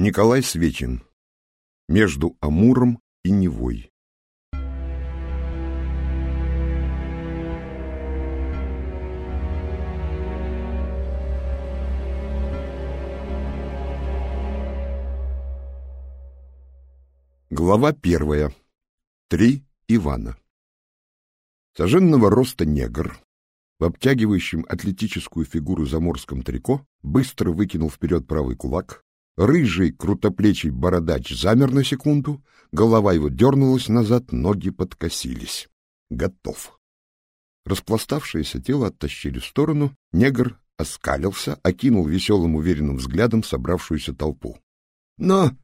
Николай Свечин. Между Амуром и Невой. Глава первая. Три Ивана. Соженного роста негр в обтягивающем атлетическую фигуру заморском трико быстро выкинул вперед правый кулак, рыжий крутоплечий бородач замер на секунду, голова его дернулась назад, ноги подкосились. Готов. Распластавшееся тело оттащили в сторону, негр оскалился, окинул веселым уверенным взглядом собравшуюся толпу. — Ну,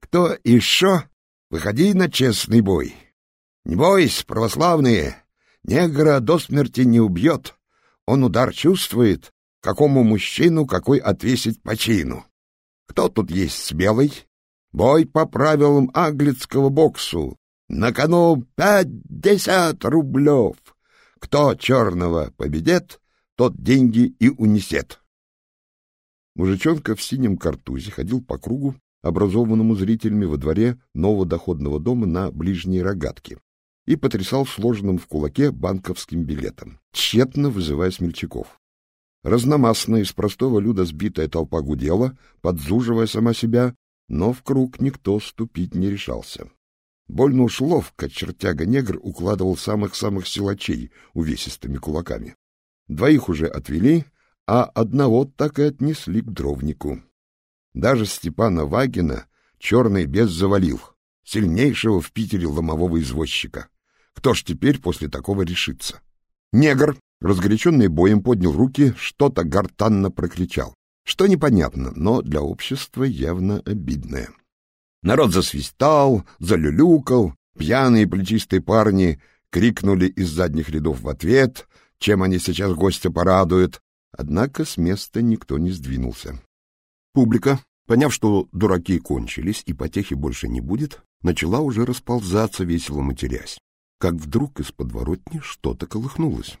кто еще? Выходи на честный бой. Не бойся, православные, негра до смерти не убьет. Он удар чувствует, какому мужчину какой отвесить по чину. Кто тут есть смелый? Бой по правилам английского боксу. На кону пятьдесят рублев. Кто черного победит, тот деньги и унесет. Мужичонка в синем картузе ходил по кругу, образованному зрителями во дворе нового доходного дома на ближней рогатке, и потрясал сложенным в кулаке банковским билетом, тщетно вызывая смельчаков. Разномастная из простого люда сбитая толпа гудела, подзуживая сама себя, но в круг никто ступить не решался. Больно уж ловко чертяга-негр укладывал самых-самых силачей увесистыми кулаками. Двоих уже отвели, а одного так и отнесли к дровнику. Даже Степана Вагина черный бес завалил, сильнейшего в Питере ломового извозчика. Кто ж теперь после такого решится? Негр, разгоряченный боем, поднял руки, что-то гортанно прокричал. Что непонятно, но для общества явно обидное. Народ засвистал, залюлюкал, пьяные плечистые парни крикнули из задних рядов в ответ, чем они сейчас гостя порадуют, однако с места никто не сдвинулся. Публика, поняв, что дураки кончились и потехи больше не будет, начала уже расползаться, весело матерясь как вдруг из подворотни что-то колыхнулось.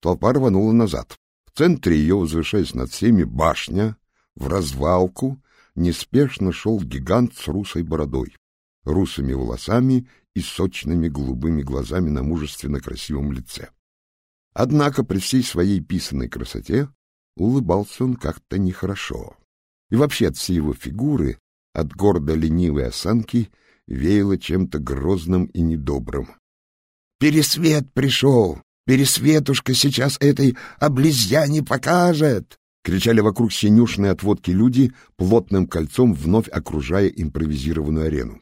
Толпа рванула назад. В центре ее, возвышаясь над всеми, башня, в развалку, неспешно шел гигант с русой бородой, русыми волосами и сочными голубыми глазами на мужественно красивом лице. Однако при всей своей писанной красоте улыбался он как-то нехорошо. И вообще от всей его фигуры, от гордо ленивой осанки, веяло чем-то грозным и недобрым. Пересвет пришел! Пересветушка сейчас этой облизяне покажет!» — кричали вокруг синюшной отводки люди, плотным кольцом вновь окружая импровизированную арену.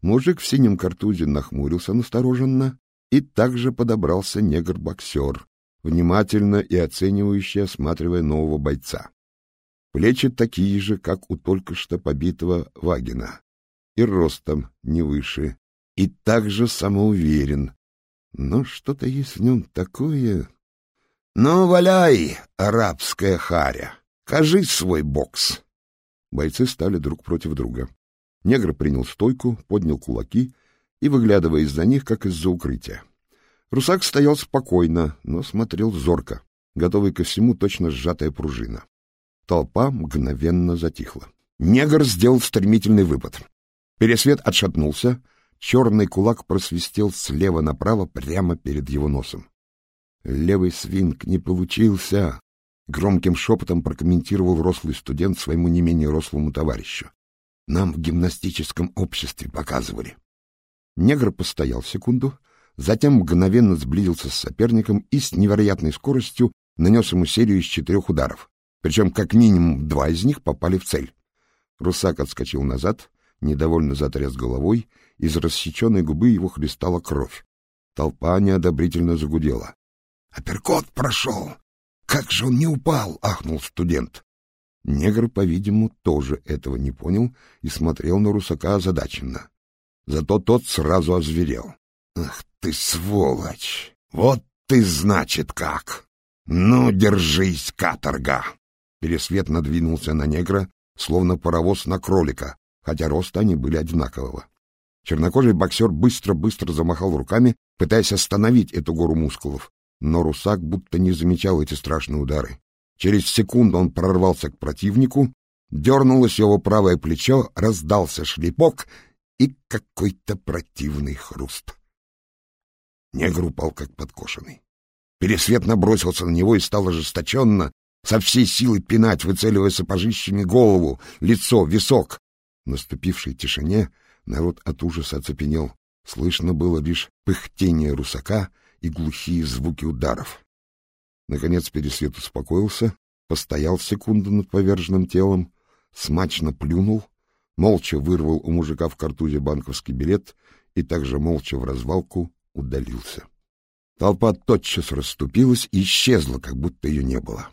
Мужик в синем картузе нахмурился настороженно, и также подобрался негр-боксер, внимательно и оценивающе осматривая нового бойца. Плечи такие же, как у только что побитого Вагина, и ростом не выше, и также самоуверен, но что-то есть в нем такое... Ну, валяй, арабская харя, кажи свой бокс. Бойцы стали друг против друга. Негр принял стойку, поднял кулаки и, выглядывая из-за них, как из-за укрытия. Русак стоял спокойно, но смотрел зорко, готовый ко всему точно сжатая пружина. Толпа мгновенно затихла. Негр сделал стремительный выпад. Пересвет отшатнулся, Черный кулак просвистел слева направо прямо перед его носом. Левый свинг не получился, громким шепотом прокомментировал рослый студент своему не менее рослому товарищу. Нам в гимнастическом обществе показывали. Негр постоял секунду, затем мгновенно сблизился с соперником и с невероятной скоростью нанес ему серию из четырех ударов, причем как минимум два из них попали в цель. Русак отскочил назад, недовольно затряс головой из рассеченной губы его хлестала кровь. Толпа неодобрительно загудела. «Апперкот прошел! Как же он не упал!» — ахнул студент. Негр, по-видимому, тоже этого не понял и смотрел на Русака озадаченно. Зато тот сразу озверел. «Ах ты, сволочь! Вот ты, значит, как! Ну, держись, каторга!» Пересвет надвинулся на негра, словно паровоз на кролика, хотя роста они были одинакового. Чернокожий боксер быстро-быстро замахал руками, пытаясь остановить эту гору мускулов, но русак будто не замечал эти страшные удары. Через секунду он прорвался к противнику, дернулось его правое плечо, раздался шлепок и какой-то противный хруст. Негр упал как подкошенный. Пересвет набросился на него и стал ожесточенно, со всей силы пинать, выцеливая сапожищами голову, лицо, висок. Наступившей тишине народ от ужаса оцепенел. Слышно было лишь пыхтение русака и глухие звуки ударов. Наконец Пересвет успокоился, постоял секунду над поверженным телом, смачно плюнул, молча вырвал у мужика в картузе банковский билет и также молча в развалку удалился. Толпа тотчас расступилась и исчезла, как будто ее не было.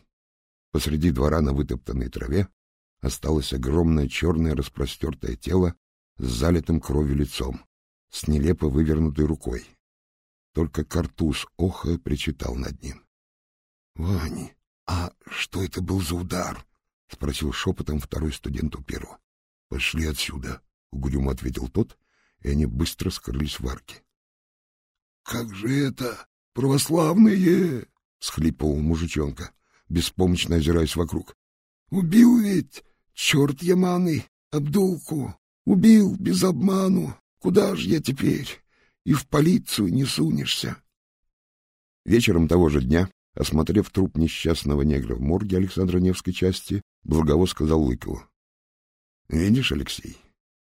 Посреди двора на вытоптанной траве осталось огромное черное распростертое тело с залитым кровью лицом, с нелепо вывернутой рукой. Только картуз охая причитал над ним. — Вани, а что это был за удар? — спросил шепотом второй студент у первого. — Пошли отсюда, — угрюмо ответил тот, и они быстро скрылись в арке. — Как же это, православные? — схлипывал мужичонка беспомощно озираясь вокруг. — Убил ведь, черт яманый, Абдулку. Убил без обману. Куда же я теперь? И в полицию не сунешься. Вечером того же дня, осмотрев труп несчастного негра в морге Александра Невской части, Благово сказал Лыкову. — Видишь, Алексей,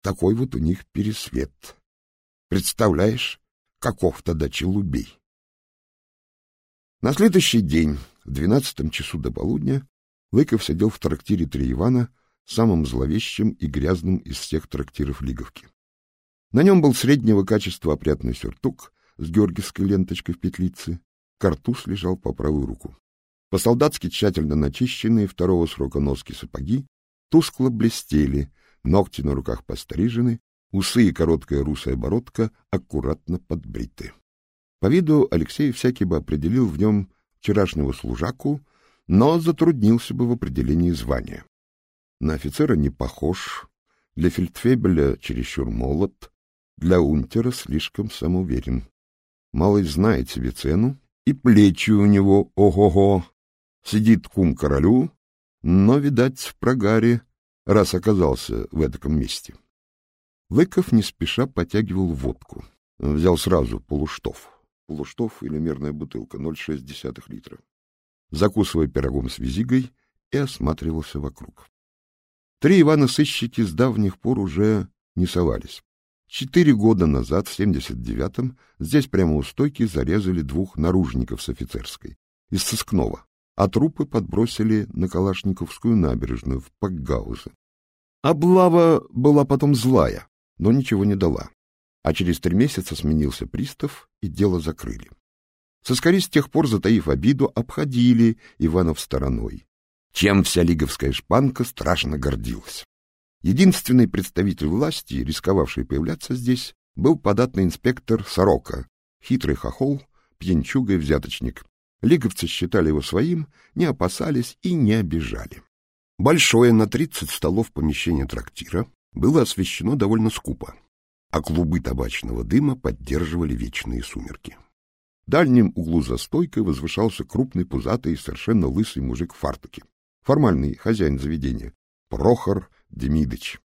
такой вот у них пересвет. Представляешь, каков тогда челубей? На следующий день в двенадцатом часу до полудня Лыков сидел в трактире Три Ивана, самым зловещим и грязным из всех трактиров Лиговки. На нем был среднего качества опрятный сюртук с георгиевской ленточкой в петлице, картуз лежал по правую руку. По-солдатски тщательно начищенные второго срока носки сапоги тускло блестели, ногти на руках пострижены, усы и короткая русая бородка аккуратно подбриты. По виду Алексей всякий бы определил в нем вчерашнего служаку, но затруднился бы в определении звания. На офицера не похож, для фельдфебеля чересчур молод, для унтера слишком самоуверен. Малый знает себе цену, и плечи у него ого-го. Сидит кум королю, но, видать, в прогаре, раз оказался в этом месте. Лыков не спеша потягивал водку. Взял сразу полуштов полуштов или мерная бутылка 0,6 литра, закусывая пирогом с визигой и осматривался вокруг. Три Ивана-сыщики с давних пор уже не совались. Четыре года назад, в 79-м, здесь прямо у стойки зарезали двух наружников с офицерской, из сыскного, а трупы подбросили на Калашниковскую набережную в Пакгаузе. Облава была потом злая, но ничего не дала а через три месяца сменился пристав, и дело закрыли. Соскори с тех пор, затаив обиду, обходили Иванов стороной, чем вся лиговская шпанка страшно гордилась. Единственный представитель власти, рисковавший появляться здесь, был податный инспектор Сорока, хитрый хохол, пьянчуга и взяточник. Лиговцы считали его своим, не опасались и не обижали. Большое на тридцать столов помещение трактира было освещено довольно скупо а клубы табачного дыма поддерживали вечные сумерки. В дальнем углу за стойкой возвышался крупный пузатый и совершенно лысый мужик в фартуке. Формальный хозяин заведения — Прохор Демидыч.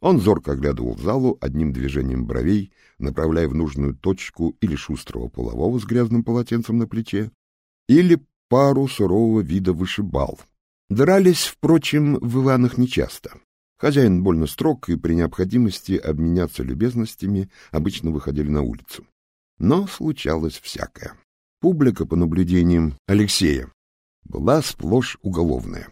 Он зорко оглядывал залу одним движением бровей, направляя в нужную точку или шустрого полового с грязным полотенцем на плече, или пару сурового вида вышибал. Дрались, впрочем, в Иванах нечасто. Хозяин больно строг, и при необходимости обменяться любезностями обычно выходили на улицу. Но случалось всякое. Публика, по наблюдениям Алексея, была сплошь уголовная.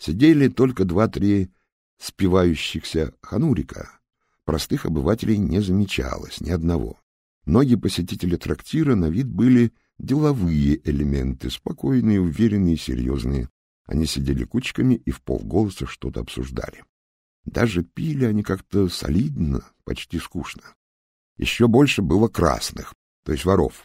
Сидели только два-три спивающихся ханурика. Простых обывателей не замечалось, ни одного. Многие посетители трактира на вид были деловые элементы, спокойные, уверенные серьезные. Они сидели кучками и в полголоса что-то обсуждали. Даже пили они как-то солидно, почти скучно. Еще больше было красных, то есть воров.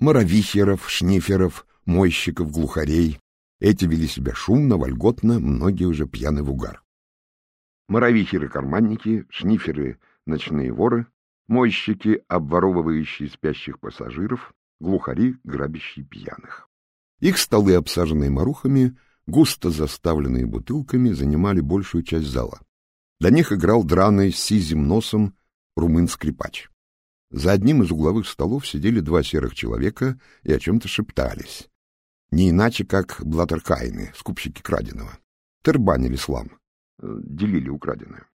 Моровихеров, шниферов, мойщиков, глухарей. Эти вели себя шумно, вольготно, многие уже пьяны в угар. Моровихеры-карманники, шниферы — ночные воры, мойщики, обворовывающие спящих пассажиров, глухари, грабящие пьяных. Их столы, обсаженные марухами, густо заставленные бутылками, занимали большую часть зала. Для них играл драный с сизим носом румын-скрипач. За одним из угловых столов сидели два серых человека и о чем-то шептались. Не иначе, как блаттеркайны, скупщики краденого. Тербанили слам, э, делили украденное.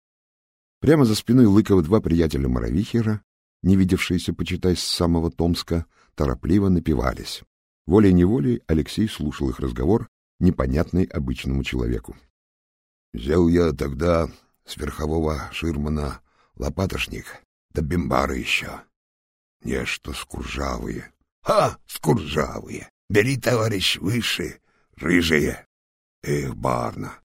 Прямо за спиной Лыкова два приятеля Моровихера, не видевшиеся, почитай, с самого Томска, торопливо напивались. Волей-неволей Алексей слушал их разговор, непонятный обычному человеку. — Взял я тогда с верхового ширмана лопатошник, да бимбары еще. Нечто скуржавые. — Ха, скуржавые! Бери, товарищ, выше, рыжие. Эх, барна!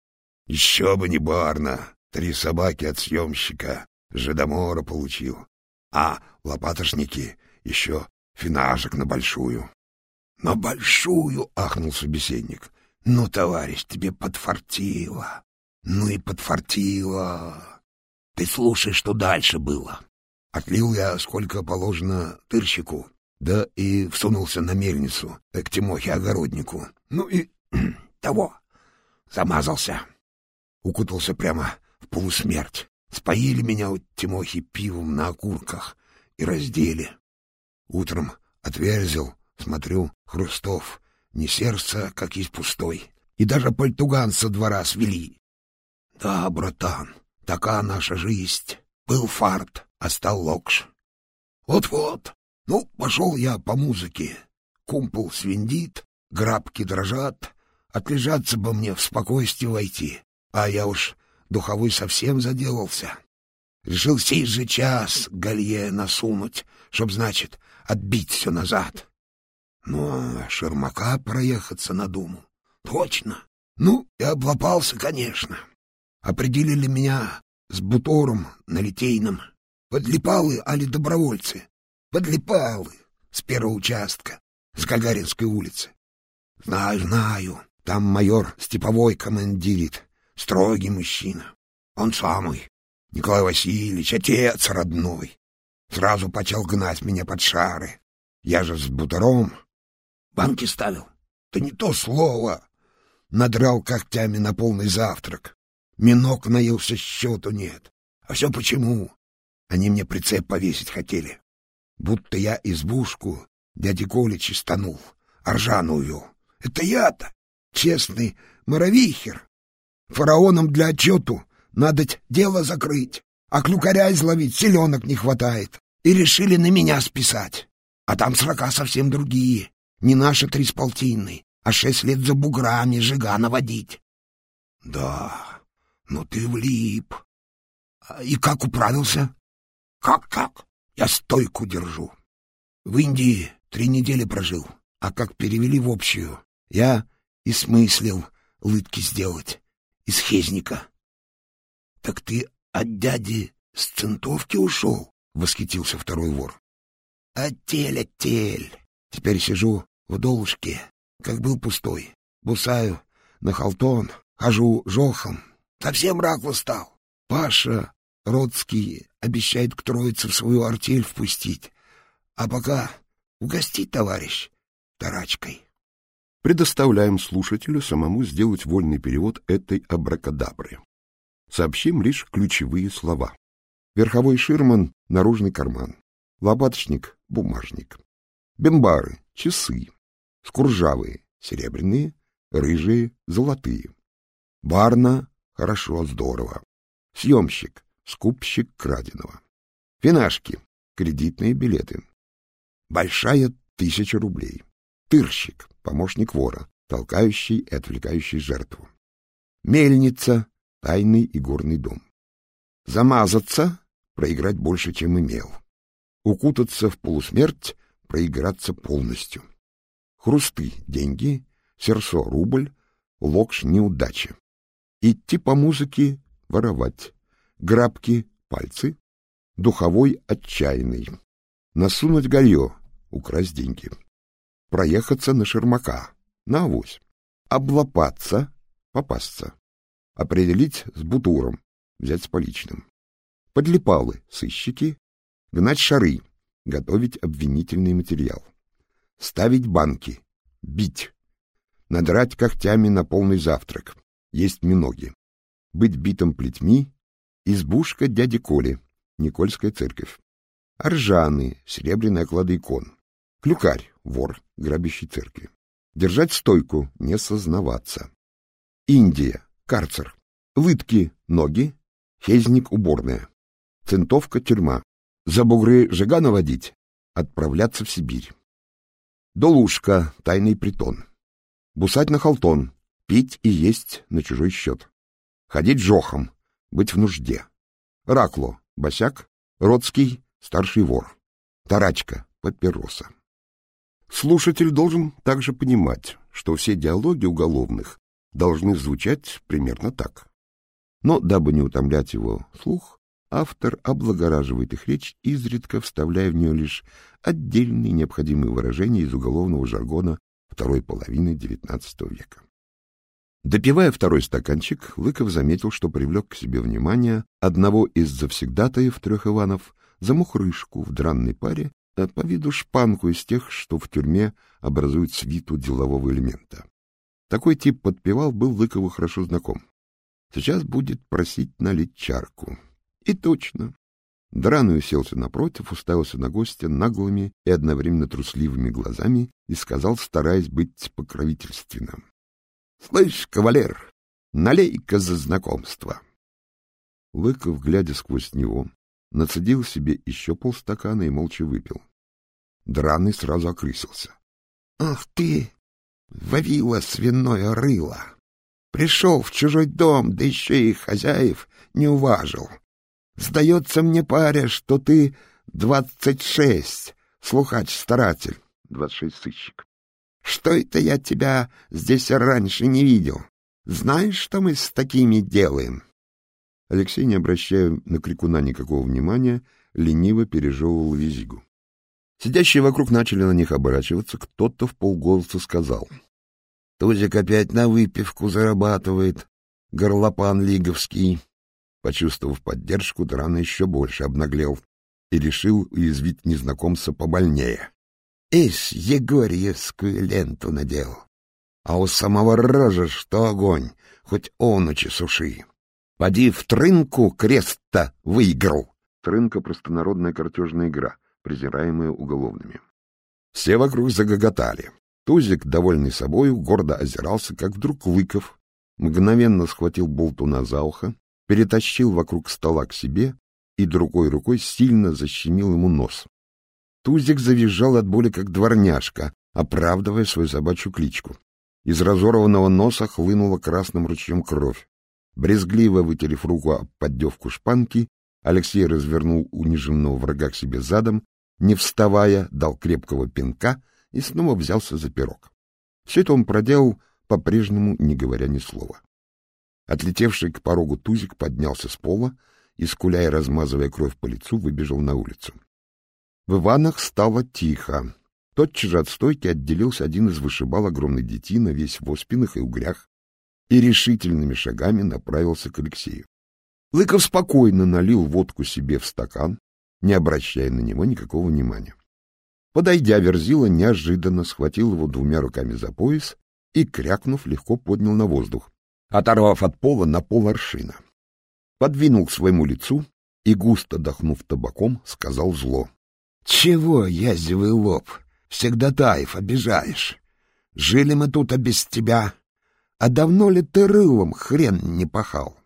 Еще бы не барна! Три собаки от съемщика Жедомора получил. А лопатошники еще финажек на большую. — На большую! — ахнул собеседник. — Ну, товарищ, тебе подфартило. Ну и подфартило. Ты слушай, что дальше было. Отлил я сколько положено тырщику, да и всунулся на мельницу к Тимохе Огороднику. Ну и того. Замазался. Укутался прямо в полусмерть. Споили меня у Тимохи пивом на окурках и раздели. Утром отверзил, смотрю, Хрустов, не сердце, как есть пустой. И даже пальтуган со двора свели. Да, братан, такая наша жизнь. Был фарт, а стал локш. Вот-вот. Ну, пошел я по музыке. Кумпол свиндит, грабки дрожат. Отлежаться бы мне в спокойствие войти. А я уж духовой совсем заделался. Решил сей же час галье насунуть, чтоб, значит, отбить все назад. Ну, а Шермака проехаться надумал. Точно. Ну, и облапался, конечно. Определили меня с бутором на Литейном. Подлипалы, али добровольцы. Подлипалы с первого участка, с Гагаринской улицы. Знаю, знаю, там майор Степовой командирит. Строгий мужчина. Он самый. Николай Васильевич, отец родной. Сразу почал гнать меня под шары. Я же с бутером. Банки ставил. Да не то слово. Надрал когтями на полный завтрак. Минок наился, счету нет. А все почему? Они мне прицеп повесить хотели. Будто я избушку дяди Коли чистанул, ржану увел. Это я-то, честный моровихер. Фараоном для отчету надо дело закрыть, а клюкаря изловить селенок не хватает. И решили на меня списать. А там срока совсем другие. Не наши три с полтинной, а шесть лет за буграми жига наводить. Да, ну ты влип. А и как управился? Как-как? Я стойку держу. В Индии три недели прожил, а как перевели в общую, я и смыслил лытки сделать из Хезника. — Так ты от дяди с центовки ушел? — восхитился второй вор. — Оттель, оттель. Теперь сижу в долушке, как был пустой. Бусаю на халтон, хожу жохом. Совсем ракло стал. Паша Родский обещает к троице в свою артель впустить. А пока угостить, товарищ, тарачкой предоставляем слушателю самому сделать вольный перевод этой абракадабры. Сообщим лишь ключевые слова. Верховой ширман — наружный карман. Лопаточник — бумажник. Бембары — часы. Скуржавые — серебряные, рыжие — золотые. Барна — хорошо, здорово. Съемщик — скупщик краденого. Финашки — кредитные билеты. Большая тысяча рублей. Тырщик помощник вора, толкающий и отвлекающий жертву. Мельница — тайный и горный дом. Замазаться — проиграть больше, чем имел. Укутаться в полусмерть — проиграться полностью. Хрусты — деньги, серсо — рубль, локш — неудача. Идти по музыке — воровать. Грабки — пальцы. Духовой — отчаянный. Насунуть галье — украсть деньги. Проехаться на Шермака, на авось, облапаться, попасться, определить с бутуром, взять с поличным, подлипалы, сыщики, гнать шары, готовить обвинительный материал, ставить банки, бить, надрать когтями на полный завтрак, есть миноги, быть битым плетьми, избушка дяди Коли, Никольская церковь, Оржаны, серебряные оклады икон, клюкарь, вор, грабящий церкви, держать стойку, не сознаваться, Индия, карцер, лытки, ноги, фезник, уборная, центовка, тюрьма, за бугры жига наводить, отправляться в Сибирь. Долушка, тайный притон. Бусать на халтон, пить и есть на чужой счет. Ходить жохом, быть в нужде. Ракло, босяк, Родский, старший вор. Тарачка, папироса. Слушатель должен также понимать, что все диалоги уголовных должны звучать примерно так. Но, дабы не утомлять его слух, автор облагораживает их речь, изредка вставляя в нее лишь отдельные необходимые выражения из уголовного жаргона второй половины XIX века. Допивая второй стаканчик, Лыков заметил, что привлек к себе внимание одного из завсегдатаев трех Иванов за мухрышку в дранной паре, а по виду шпанку из тех, что в тюрьме образуют свиту делового элемента. Такой тип подпевал был Лыкову хорошо знаком. Сейчас будет просить налить чарку. И точно. Драный уселся напротив, уставился на гостя наглыми и одновременно трусливыми глазами и сказал, стараясь быть покровительственным. — Слышь, кавалер, налей-ка за знакомство. Лыков, глядя сквозь него, нацедил себе еще полстакана и молча выпил. Драный сразу окрысился. — Ах ты, Вавила свиное рыло! Пришел в чужой дом, да еще и хозяев не уважил. Сдается мне, паря, что ты двадцать шесть, слухач-старатель. Двадцать шесть сыщик. Что это я тебя здесь раньше не видел? Знаешь, что мы с такими делаем? Алексей, не обращая на крикуна никакого внимания, лениво пережевывал визгу. Сидящие вокруг начали на них оборачиваться, кто-то в полголоса сказал. — Тузик опять на выпивку зарабатывает, горлопан лиговский. Почувствовав поддержку, Драна еще больше обнаглел и решил уязвить незнакомца побольнее. Ишь, Егорьевскую ленту надел. А у самого рожа что огонь, хоть онучи суши. Поди в трынку крест-то выиграл. Трынка — простонародная картежная игра, презираемая уголовными. Все вокруг загоготали. Тузик, довольный собою, гордо озирался, как вдруг Лыков мгновенно схватил болтуна за ухо, перетащил вокруг стола к себе и другой рукой сильно защемил ему нос. Тузик завизжал от боли, как дворняжка, оправдывая свою собачью кличку. Из разорванного носа хлынула красным ручьем кровь. Брезгливо вытерев руку об поддевку шпанки, Алексей развернул униженного врага к себе задом, не вставая, дал крепкого пинка и снова взялся за пирог. Все это он проделал, по-прежнему не говоря ни слова. Отлетевший к порогу Тузик поднялся с пола и, скуляя размазывая кровь по лицу, выбежал на улицу. В Иванах стало тихо. Тотчас же от стойки отделился один из вышибал огромной детина, весь в оспинах и угрях, и решительными шагами направился к Алексею. Лыков спокойно налил водку себе в стакан, не обращая на него никакого внимания. Подойдя, Верзила неожиданно схватил его двумя руками за пояс и, крякнув, легко поднял на воздух, оторвав от пола на пол аршина. Подвинул к своему лицу и, густо дохнув табаком, сказал зло. Чего, язвый лоб, всегда таев обижаешь? Жили мы тут, а без тебя. А давно ли ты рылом хрен не пахал?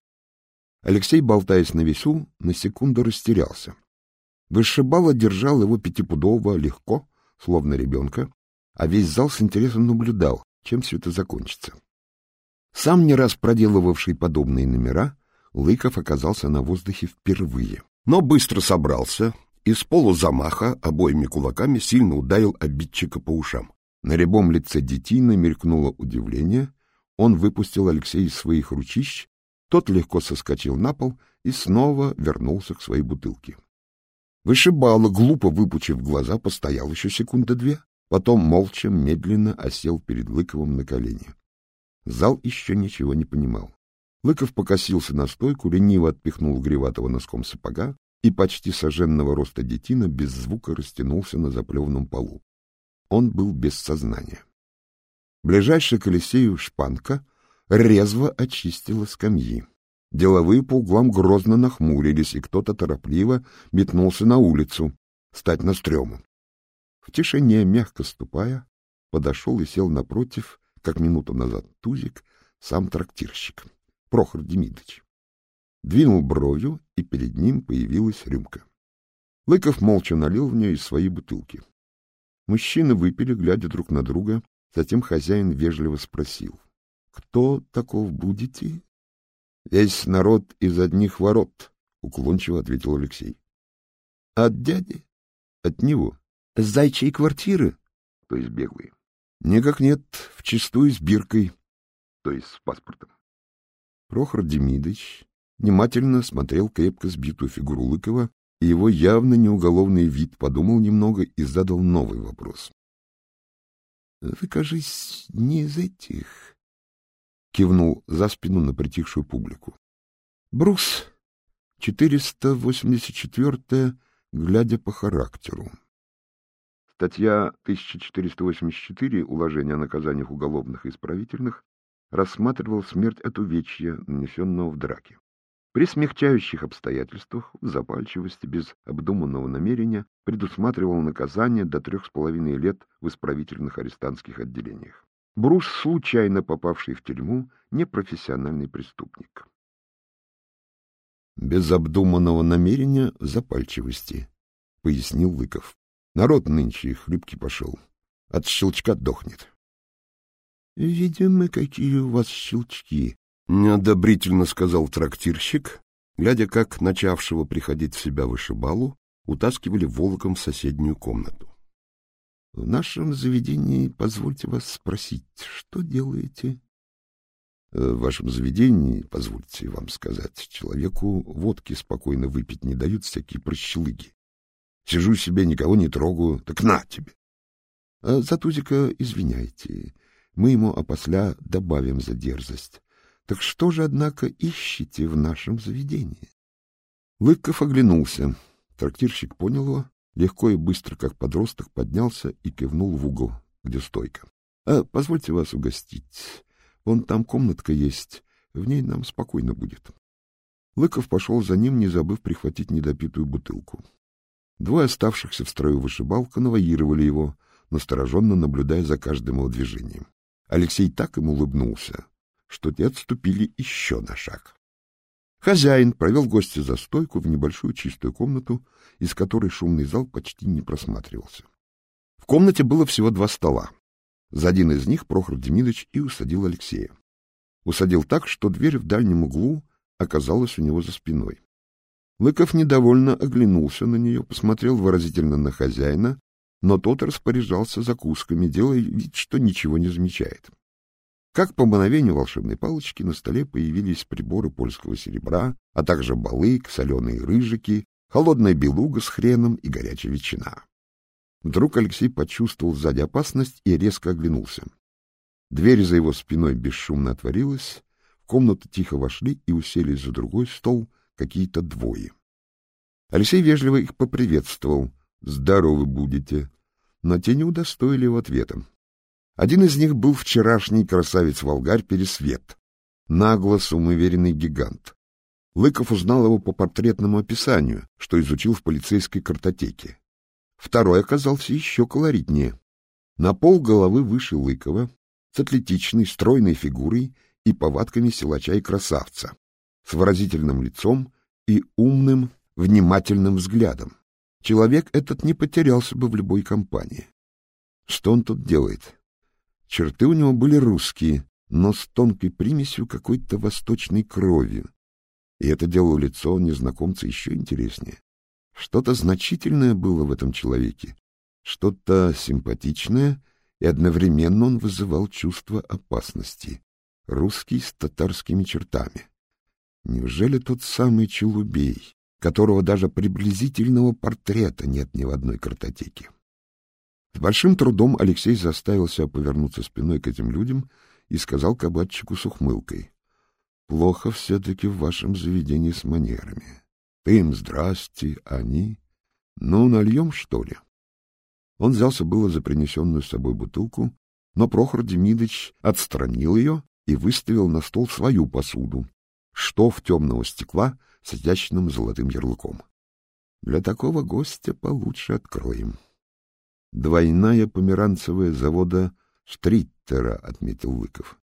Алексей, болтаясь на весу, на секунду растерялся. Вышибало держал его пятипудово легко, словно ребенка, а весь зал с интересом наблюдал, чем все это закончится. Сам не раз проделывавший подобные номера, Лыков оказался на воздухе впервые, но быстро собрался, и с полузамаха обоими кулаками сильно ударил обидчика по ушам. На рябом лице детина мелькнуло удивление. Он выпустил Алексея из своих ручищ, тот легко соскочил на пол и снова вернулся к своей бутылке. Вышибало, глупо выпучив глаза, постоял еще секунды две, потом молча, медленно осел перед Лыковым на колени. Зал еще ничего не понимал. Лыков покосился на стойку, лениво отпихнул Гриватого носком сапога, и почти соженного роста детина без звука растянулся на заплеванном полу. Он был без сознания. Ближайшая к Алексею шпанка резво очистила скамьи. Деловые по углам грозно нахмурились, и кто-то торопливо метнулся на улицу, стать на стрёму. В тишине, мягко ступая, подошел и сел напротив, как минуту назад Тузик, сам трактирщик, Прохор Демидович. Двинул бровью, и перед ним появилась рюмка. Лыков молча налил в нее из своей бутылки. Мужчины выпили, глядя друг на друга, затем хозяин вежливо спросил. — Кто таков будете? — Весь народ из одних ворот, — уклончиво ответил Алексей. — От дяди? — От него. — С зайчьей квартиры? — То есть беглый. — Никак нет, вчистую с биркой, то есть с паспортом. Прохор Демидович внимательно смотрел крепко сбитую фигуру Лыкова, и его явно неуголовный вид подумал немного и задал новый вопрос. — Вы, кажись, не из этих? — кивнул за спину на притихшую публику. — Брус, 484 глядя по характеру. Статья 1484 «Уложение о наказаниях уголовных и исправительных» рассматривал смерть от увечья, нанесенного в драке. При смягчающих обстоятельствах, в запальчивости, без обдуманного намерения, предусматривал наказание до трех с половиной лет в исправительных арестантских отделениях. Брус, случайно попавший в тюрьму, непрофессиональный преступник. Без обдуманного намерения запальчивости, — пояснил Лыков. Народ нынче хлипкий пошел. От щелчка дохнет. — Видимо, какие у вас щелчки, — неодобрительно сказал трактирщик, глядя, как начавшего приходить в себя вышибалу утаскивали волоком в соседнюю комнату. — В нашем заведении, позвольте вас спросить, что делаете? — В вашем заведении, позвольте вам сказать, человеку водки спокойно выпить не дают всякие прощелыги. Сижу себе, никого не трогаю, так на тебе. А за Тузика извиняйте, мы ему опосля добавим за дерзость. Так что же, однако, ищете в нашем заведении? Лыков оглянулся. Трактирщик понял его, легко и быстро, как подросток, поднялся и кивнул в угол, где стойка. А, — Позвольте вас угостить. Вон там комнатка есть, в ней нам спокойно будет. Лыков пошел за ним, не забыв прихватить недопитую бутылку. Двое оставшихся в строю вышибал конвоировали его, настороженно наблюдая за каждым его движением. Алексей так им улыбнулся, что те отступили еще на шаг. Хозяин провел гостя за стойку в небольшую чистую комнату, из которой шумный зал почти не просматривался. В комнате было всего два стола. За один из них Прохор Демидович и усадил Алексея. Усадил так, что дверь в дальнем углу оказалась у него за спиной. Лыков недовольно оглянулся на нее, посмотрел выразительно на хозяина, но тот распоряжался закусками, делая вид, что ничего не замечает. Как по мановению волшебной палочки на столе появились приборы польского серебра, а также балык, соленые рыжики, холодная белуга с хреном и горячая ветчина. Вдруг Алексей почувствовал сзади опасность и резко оглянулся. Дверь за его спиной бесшумно отворилась, в комнату тихо вошли и уселись за другой стол какие-то двое. Алексей вежливо их поприветствовал. «Здоровы будете!» Но те не удостоили его ответом. Один из них был вчерашний красавец-волгарь Пересвет, нагло самоуверенный гигант. Лыков узнал его по портретному описанию, что изучил в полицейской картотеке. Второй оказался еще колоритнее. На пол головы выше Лыкова, с атлетичной, стройной фигурой и повадками силача и красавца, с выразительным лицом и умным, внимательным взглядом. Человек этот не потерялся бы в любой компании. Что он тут делает? Черты у него были русские, но с тонкой примесью какой-то восточной крови. И это делало лицо незнакомца еще интереснее. Что-то значительное было в этом человеке, что-то симпатичное, и одновременно он вызывал чувство опасности. Русский с татарскими чертами. Неужели тот самый Челубей, которого даже приблизительного портрета нет ни в одной картотеке? С большим трудом Алексей заставил себя повернуться спиной к этим людям и сказал кабачику с ухмылкой. — Плохо все-таки в вашем заведении с манерами. Ты им здрасте, они... Ну, нальем, что ли? Он взялся было за принесенную с собой бутылку, но Прохор Демидович отстранил ее и выставил на стол свою посуду, что в темного стекла с изящным золотым ярлыком. Для такого гостя получше откроем. Двойная померанцевая завода Штриттера, отметил Лыков.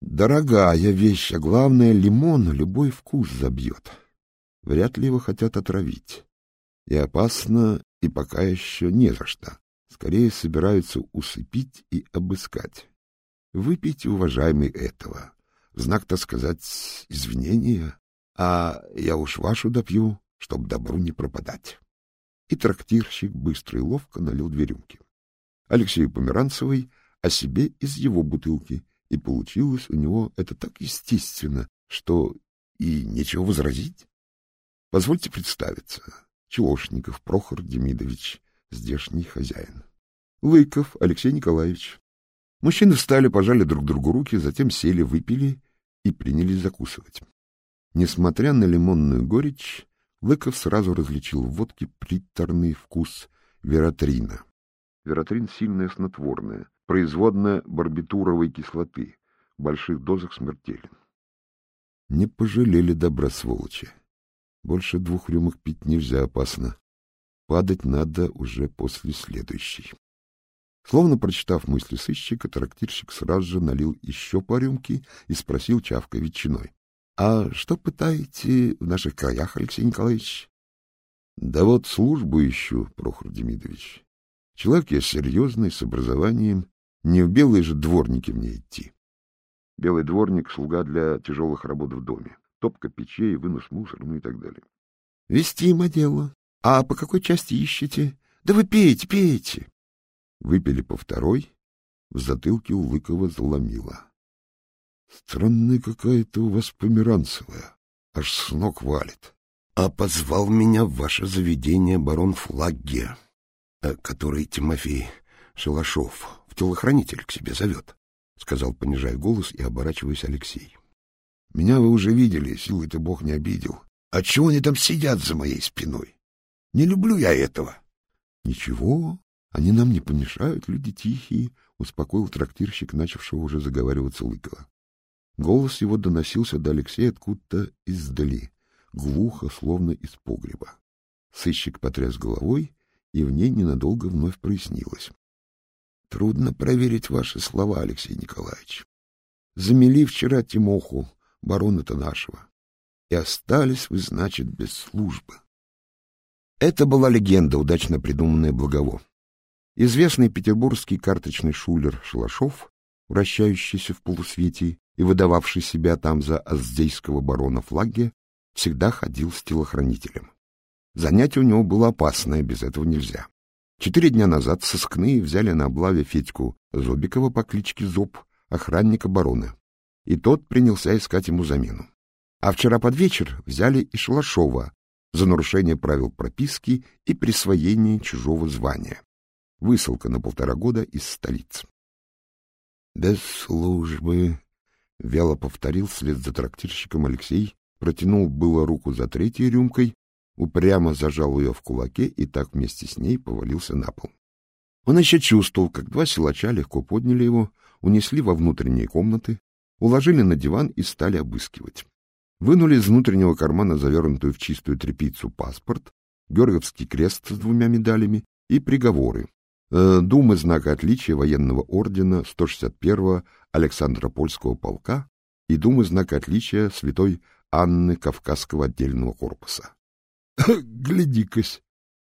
Дорогая вещь, а главное, лимон любой вкус забьет. Вряд ли его хотят отравить. И опасно, и пока еще не за что. Скорее собираются усыпить и обыскать. Выпейте, уважаемый, этого. Знак, так сказать, извинения. А я уж вашу допью, чтоб добру не пропадать. И трактирщик быстро и ловко налил две рюмки. Алексею Померанцевой о себе из его бутылки, и получилось у него это так естественно, что и нечего возразить. Позвольте представиться. Челошников Прохор Демидович, здешний хозяин. Лыков Алексей Николаевич. Мужчины встали, пожали друг другу руки, затем сели, выпили и принялись закусывать. Несмотря на лимонную горечь, Лыков сразу различил в водке приторный вкус вератрина. Вератрин — сильное снотворное, производная барбитуровой кислоты, в больших дозах смертелен. Не пожалели добра сволочи. Больше двух рюмок пить нельзя, опасно. Падать надо уже после следующей. Словно прочитав мысли сыщика, трактирщик сразу же налил еще по рюмке и спросил чавкой ветчиной. — А что пытаете в наших краях, Алексей Николаевич? — Да вот службу ищу, Прохор Демидович. Человек я серьезный, с образованием. Не в белые же дворники мне идти. Белый дворник — слуга для тяжелых работ в доме топка печей, вынос мусора, ну и так далее. — Вестимо дело. А по какой части ищете? Да вы пейте, пейте. Выпили по второй, в затылке у Лыкова заломило. — Странная какая-то у вас померанцевая, аж с ног валит. А позвал меня в ваше заведение барон Флагге, э, который Тимофей Шалашов в телохранитель к себе зовет, — сказал, понижая голос и оборачиваясь Алексей. Меня вы уже видели, силой-то Бог не обидел. А чего они там сидят за моей спиной? Не люблю я этого. — Ничего, они нам не помешают, люди тихие, — успокоил трактирщик, начавшего уже заговариваться Лыкова. Голос его доносился до Алексея откуда-то издали, глухо, словно из погреба. Сыщик потряс головой, и в ней ненадолго вновь прояснилось. — Трудно проверить ваши слова, Алексей Николаевич. Замели вчера Тимоху, барона-то нашего. И остались вы, значит, без службы. Это была легенда, удачно придуманная Благово. Известный петербургский карточный шулер Шалашов, вращающийся в полусвете и выдававший себя там за аздейского барона Флаге, всегда ходил с телохранителем. Занятие у него было опасное, без этого нельзя. Четыре дня назад сыскные взяли на облаве Федьку Зобикова по кличке Зоб, охранника барона и тот принялся искать ему замену. А вчера под вечер взяли и Шалашова за нарушение правил прописки и присвоение чужого звания. Высылка на полтора года из столицы. «Без службы», — вяло повторил вслед за трактирщиком Алексей, протянул было руку за третьей рюмкой, упрямо зажал ее в кулаке и так вместе с ней повалился на пол. Он еще чувствовал, как два силача легко подняли его, унесли во внутренние комнаты, уложили на диван и стали обыскивать. Вынули из внутреннего кармана завернутую в чистую тряпицу паспорт, Георгиевский крест с двумя медалями и приговоры. Э, Думы знака отличия военного ордена 161-го Александра Польского полка и Думы знака отличия святой Анны Кавказского отдельного корпуса. — Гляди-кась!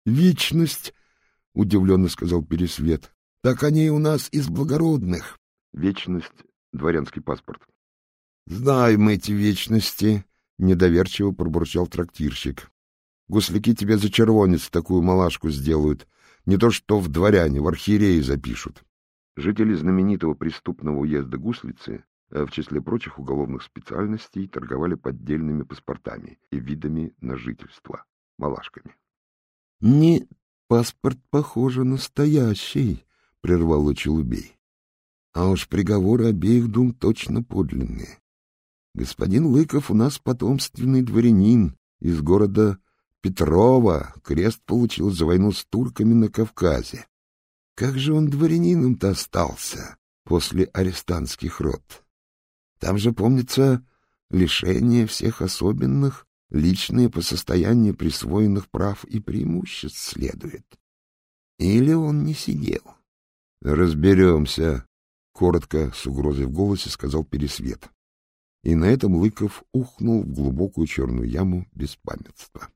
Вечность! — удивленно сказал Пересвет. — Так они у нас из благородных. Вечность дворянский паспорт. — Знаем эти вечности, — недоверчиво пробурчал трактирщик. — Гусляки тебе за червонец такую малашку сделают, не то что в дворяне, в архиереи запишут. Жители знаменитого преступного уезда Гуслицы э, в числе прочих уголовных специальностей торговали поддельными паспортами и видами на жительство, малашками. — Не паспорт, похоже, настоящий, — прервал Лучелубей. А уж приговоры обеих дум точно подлинные. Господин Лыков у нас потомственный дворянин из города Петрова, крест получил за войну с турками на Кавказе. Как же он дворянином-то остался? после арестантских рот. Там же, помнится, лишение всех особенных, личные по состоянию присвоенных прав и преимуществ следует. Или он не сидел? — Разберемся, — коротко, с угрозой в голосе сказал Пересвет. И на этом Лыков ухнул в глубокую черную яму беспамятства.